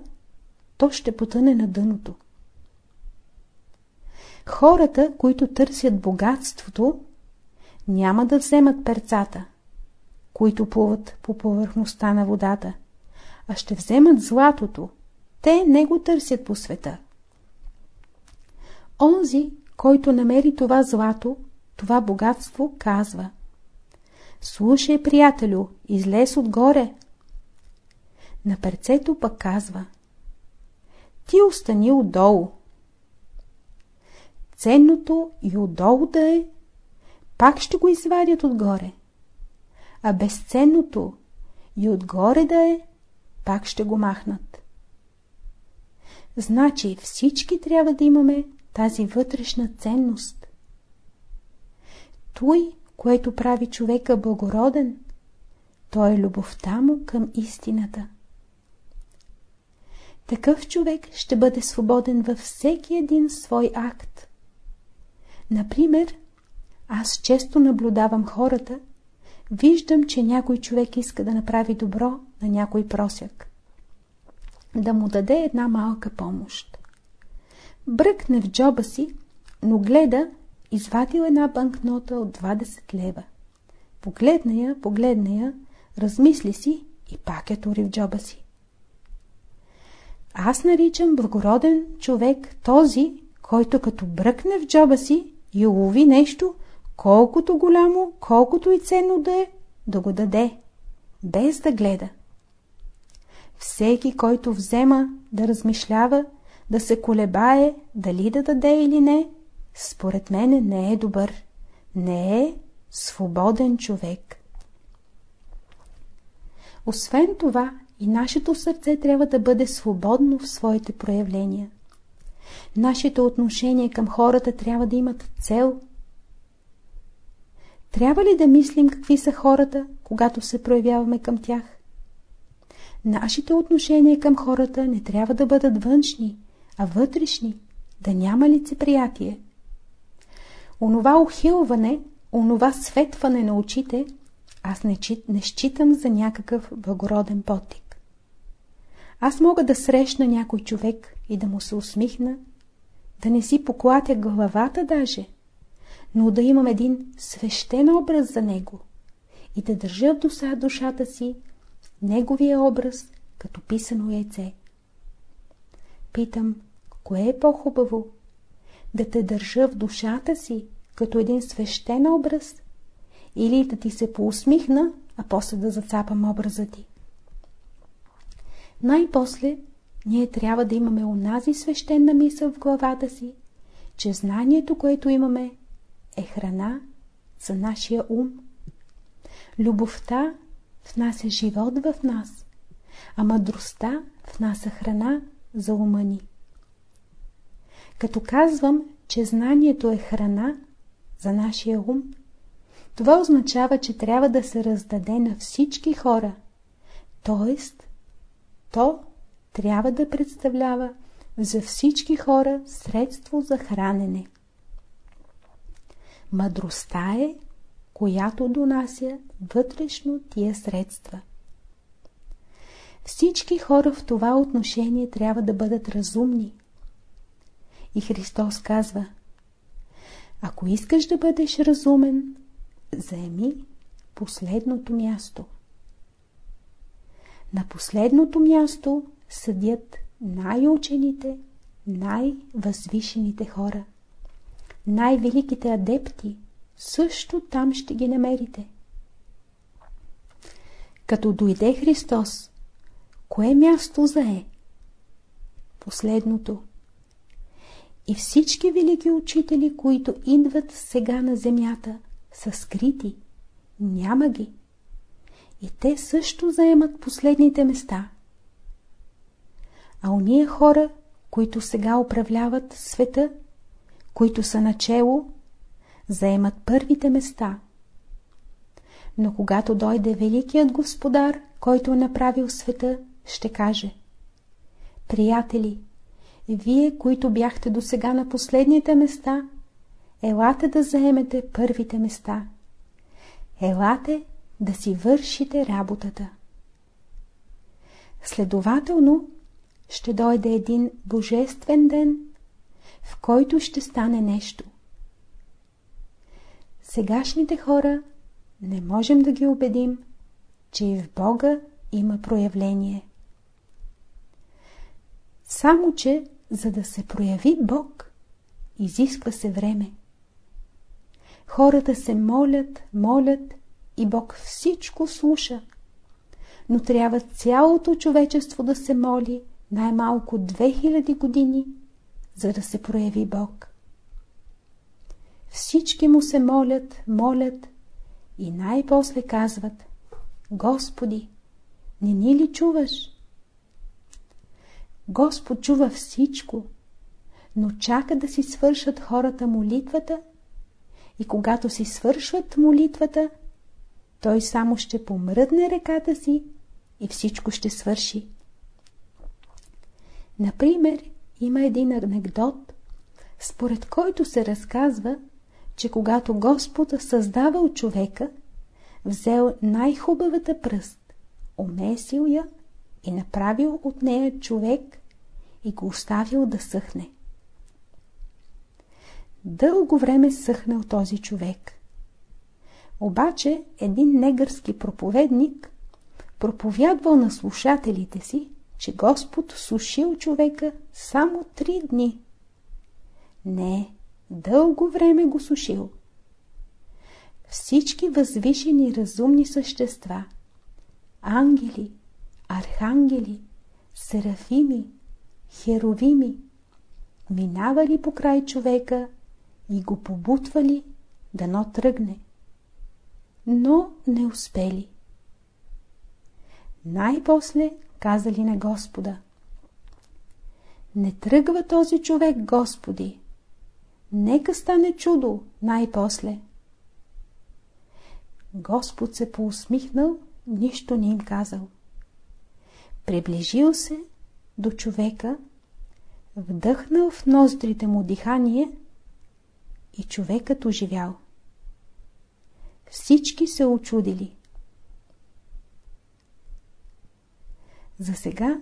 то ще потъне на дъното. Хората, които търсят богатството, няма да вземат перцата, които плуват по повърхността на водата, а ще вземат златото. Те не го търсят по света. Онзи, който намери това злато, това богатство, казва Слушай, приятелю, излез отгоре. На перцето пък казва Ти остани отдолу. Ценното и отдолу да е, пак ще го извадят отгоре. А безценното и отгоре да е, пак ще го махнат. Значи всички трябва да имаме тази вътрешна ценност. Той, което прави човека благороден, то е любовта му към истината. Такъв човек ще бъде свободен във всеки един свой акт. Например, аз често наблюдавам хората, виждам, че някой човек иска да направи добро на някой просяк. Да му даде една малка помощ. Бръкне в джоба си, но гледа, извадил една банкнота от 20 лева. Погледна я, погледна я, размисли си и пак я тури в джоба си. Аз наричам благороден човек този, който като бръкне в джоба си и улови нещо, колкото голямо, колкото и ценно да е, да го даде, без да гледа. Всеки, който взема да размишлява, да се колебае дали да даде или не, според мене не е добър. Не е свободен човек. Освен това, и нашето сърце трябва да бъде свободно в своите проявления. Нашите отношения към хората трябва да имат цел. Трябва ли да мислим какви са хората, когато се проявяваме към тях? Нашите отношения към хората не трябва да бъдат външни, а вътрешни, да няма лицеприятие. Онова ухилване, онова светване на очите, аз не, не считам за някакъв благороден потик. Аз мога да срещна някой човек и да му се усмихна, да не си поклатя главата даже, но да имам един свещен образ за него и да държа в душа душата си неговия образ като писано яйце. Питам, кое е по-хубаво? да те държа в душата си, като един свещен образ, или да ти се поусмихна, а после да зацапам образа ти. Най-после ние трябва да имаме онази свещена мисъл в главата си, че знанието, което имаме, е храна за нашия ум. Любовта внася живот в нас, а мъдростта внася храна за ума ни. Като казвам, че знанието е храна за нашия ум, това означава, че трябва да се раздаде на всички хора, т.е. то трябва да представлява за всички хора средство за хранене. Мъдростта е, която донася вътрешно тия средства. Всички хора в това отношение трябва да бъдат разумни. И Христос казва Ако искаш да бъдеш разумен, заеми последното място. На последното място съдят най-учените, най-възвишените хора. Най-великите адепти също там ще ги намерите. Като дойде Христос, кое място зае? Последното. И всички велики учители, които идват сега на земята, са скрити. Няма ги. И те също заемат последните места. А уния хора, които сега управляват света, които са начело, заемат първите места. Но когато дойде Великият Господар, който е направил света, ще каже Приятели, вие, които бяхте до сега на последните места, елате да заемете първите места. Елате да си вършите работата. Следователно, ще дойде един божествен ден, в който ще стане нещо. Сегашните хора не можем да ги убедим, че и в Бога има проявление. Само, че за да се прояви Бог, изисква се време. Хората се молят, молят и Бог всичко слуша. Но трябва цялото човечество да се моли най-малко 2000 години, за да се прояви Бог. Всички му се молят, молят и най-после казват Господи, не ни ли чуваш? Господ чува всичко, но чака да си свършат хората молитвата и когато си свършват молитвата, той само ще помръдне ръката си и всичко ще свърши. Например, има един анекдот, според който се разказва, че когато Господ създавал човека, взел най-хубавата пръст, омесил я и направил от нея човек и го оставил да съхне. Дълго време съхнал този човек. Обаче един негърски проповедник проповядвал на слушателите си, че Господ сушил човека само три дни. Не, дълго време го сушил. Всички възвишени разумни същества, ангели, архангели, серафими, херовими, минавали по край човека и го побутвали дано тръгне. Но не успели. Най-после казали на Господа Не тръгва този човек, Господи. Нека стане чудо най-после. Господ се поусмихнал, нищо не им казал. Приближил се до човека, вдъхнал в ноздрите му дихание и човекът оживял. Всички се очудили. За сега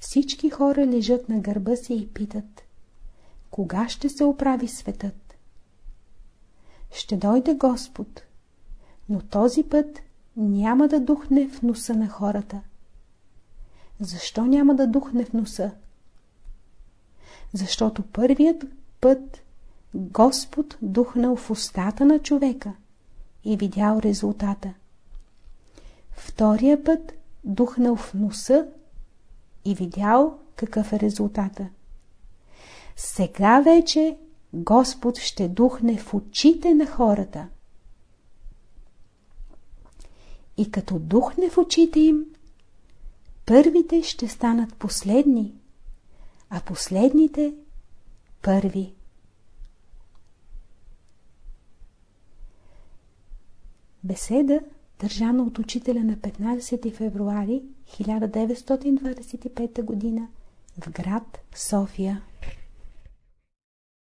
всички хора лежат на гърба си и питат Кога ще се оправи светът? Ще дойде Господ, но този път няма да духне в носа на хората. Защо няма да духне в носа? Защото първият път Господ духнал в устата на човека и видял резултата. Втория път духнал в носа и видял какъв е резултата. Сега вече Господ ще духне в очите на хората. И като духне в очите им, първите ще станат последни, а последните първи. Беседа, държана от учителя на 15 февруари 1925 г. в град София.